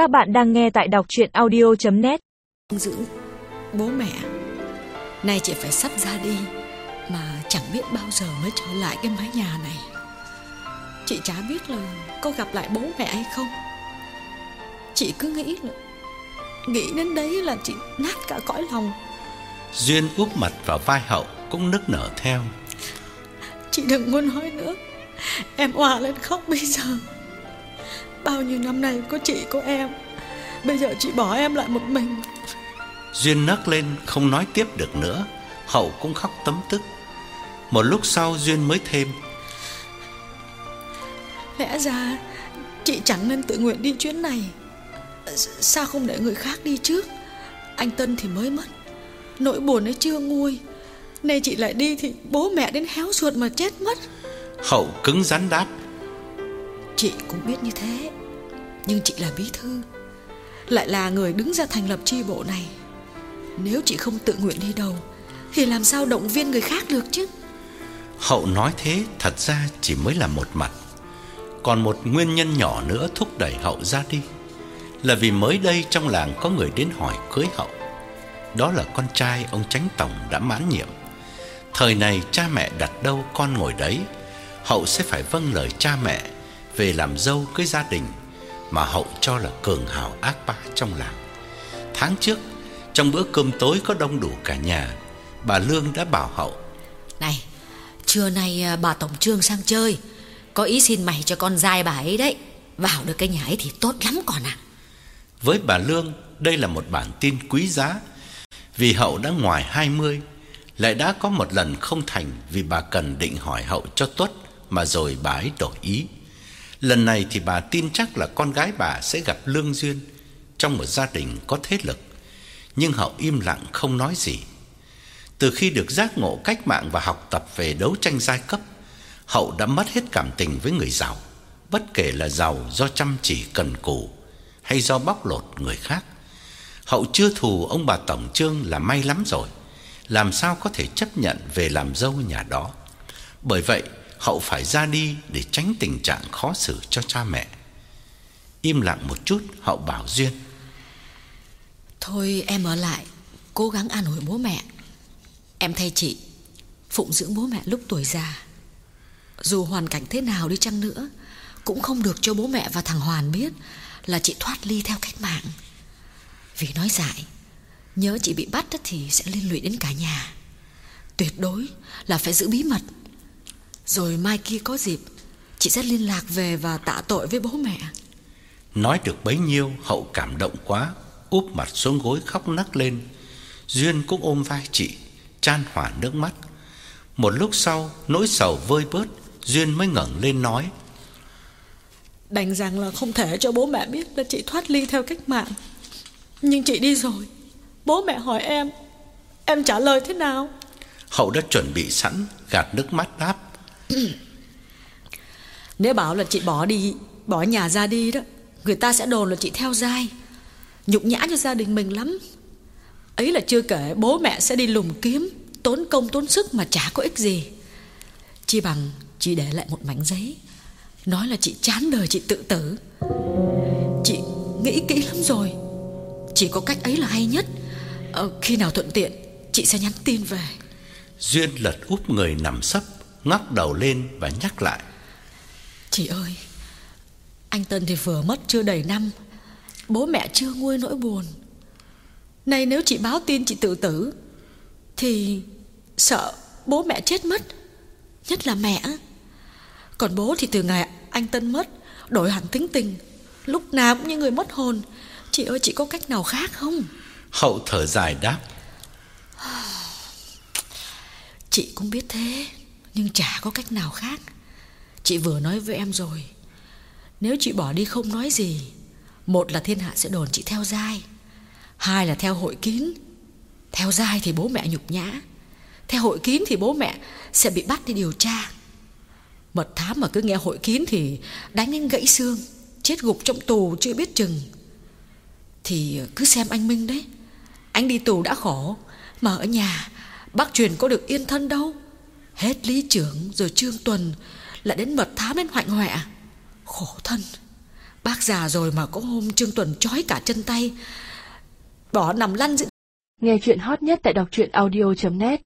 Các bạn đang nghe tại đọc chuyện audio.net giữ bố mẹ. Nay chị phải sắp ra đi Mà chẳng biết bao giờ mới trở lại cái mái nhà này. Chị chả biết là có gặp lại bố mẹ hay không. Chị cứ nghĩ là Nghĩ đến đấy là chị nát cả cõi lòng. Duyên úp mặt vào vai hậu cũng nức nở theo. Chị đừng muốn nói nữa. Em hòa lên khóc bây giờ Bao nhiêu năm nay có chị có em. Bây giờ chị bỏ em lại một mình. Duyên nấc lên không nói tiếp được nữa. Hậu cũng khóc tấm tức. Một lúc sau Duyên mới thêm. Lẽ ra chị chẳng nên tự nguyện đi chuyến này. Sao không để người khác đi trước? Anh Tân thì mới mất. Nỗi buồn ấy chưa nguôi. Nay chị lại đi thì bố mẹ đến héo ruột mà chết mất. Hậu cứng rắn đáp Chị cũng biết như thế. Nhưng chị là bí thư, Lại là người đứng ra thành lập chi bộ này. Nếu chị không tự nguyện đi đầu, Thì làm sao động viên người khác được chứ? Hậu nói thế, thật ra chỉ mới là một mặt. Còn một nguyên nhân nhỏ nữa thúc đẩy Hậu ra đi, Là vì mới đây trong làng có người đến hỏi cưới Hậu. Đó là con trai ông Tránh Tổng đã mãn nhiệm. Thời này cha mẹ đặt đâu con ngồi đấy, Hậu sẽ phải vâng lời cha mẹ. Về làm dâu cưới gia đình Mà Hậu cho là cường hào ác bá trong làng. Tháng trước Trong bữa cơm tối có đông đủ cả nhà Bà Lương đã bảo Hậu Này Trưa nay à, bà Tổng Trương sang chơi Có ý xin mày cho con dai bà ấy đấy. Vào được cái nhà ấy thì tốt lắm còn à Với bà Lương Đây là một bản tin quý giá. Vì Hậu đã ngoài 20 Lại đã có một lần không thành Vì bà cần định hỏi Hậu cho tuất Mà rồi bà ấy đổi ý Lần này thì bà tin chắc là con gái bà sẽ gặp lương duyên, Trong một gia đình có thế lực. Nhưng Hậu im lặng không nói gì. Từ khi được giác ngộ cách mạng và học tập về đấu tranh giai cấp, Hậu đã mất hết cảm tình với người giàu, Bất kể là giàu do chăm chỉ cần cù Hay do bóc lột người khác. Hậu chưa thù ông bà Tổng Trương là may lắm rồi, Làm sao có thể chấp nhận về làm dâu nhà đó. Bởi vậy Hậu phải ra đi để tránh tình trạng khó xử cho cha mẹ. Im lặng một chút, Hậu bảo Duyên. Thôi em ở lại, Cố gắng an ủi bố mẹ. Em thay chị, Phụng dưỡng bố mẹ lúc tuổi già. Dù hoàn cảnh thế nào đi chăng nữa, Cũng không được cho bố mẹ và thằng Hoàn biết Là chị thoát ly theo cách mạng. Vì nói dại, Nhớ chị bị bắt thì sẽ liên lụy đến cả nhà. Tuyệt đối là phải giữ bí mật. Rồi mai kia có dịp Chị sẽ liên lạc về và tạ tội với bố mẹ. Nói được bấy nhiêu Hậu cảm động quá Úp mặt xuống gối khóc nấc lên. Duyên cũng ôm vai chị Chan hỏa nước mắt. Một lúc sau nỗi sầu vơi bớt Duyên mới ngẩng lên nói. Đành rằng là không thể cho bố mẹ biết là chị thoát ly theo cách mạng. Nhưng chị đi rồi Bố mẹ hỏi em Em trả lời thế nào? Hậu đã chuẩn bị sẵn Gạt nước mắt đáp nếu bảo là chị bỏ đi Bỏ nhà ra đi đó Người ta sẽ đồn là chị theo dai Nhục nhã cho gia đình mình lắm. Ấy là chưa kể bố mẹ sẽ đi lùng kiếm Tốn công tốn sức mà chả có ích gì. Chi bằng chị để lại một mảnh giấy Nói là chị chán đời chị tự tử. Chị nghĩ kỹ lắm rồi Chỉ có cách ấy là hay nhất. Ờ, Khi nào thuận tiện Chị sẽ nhắn tin về. Duyên lật úp người nằm sấp. Ngóc đầu lên và nhắc lại. Chị ơi Anh Tân thì vừa mất chưa đầy năm. Bố mẹ chưa nguôi nỗi buồn. Này nếu chị báo tin chị tự tử Thì sợ bố mẹ chết mất Nhất là mẹ. Còn bố thì từ ngày anh Tân mất Đổi hẳn tính tình. Lúc nào cũng như người mất hồn. Chị ơi chị có cách nào khác không? Hậu thở dài đáp. Chị cũng biết thế nhưng chả có cách nào khác. Chị vừa nói với em rồi. Nếu chị bỏ đi không nói gì, Một là thiên hạ sẽ đồn chị theo dai, Hai là theo hội kín. Theo dai thì bố mẹ nhục nhã, Theo hội kín thì bố mẹ Sẽ bị bắt đi điều tra. Mật thám mà cứ nghe hội kín thì Đánh anh gãy xương, Chết gục trong tù chưa biết chừng. Thì cứ xem anh Minh đấy. Anh đi tù đã khổ, Mà ở nhà Bác truyền có được yên thân đâu. Hết lý trưởng rồi trương tuần Lại đến mật thám đến hoạnh hoẹ Khổ thân, Bác già rồi mà có hôm Trương Tuần trói cả chân tay, Bỏ nằm lăn giữa Nghe chuyện hot nhất tại đọc truyện audio.net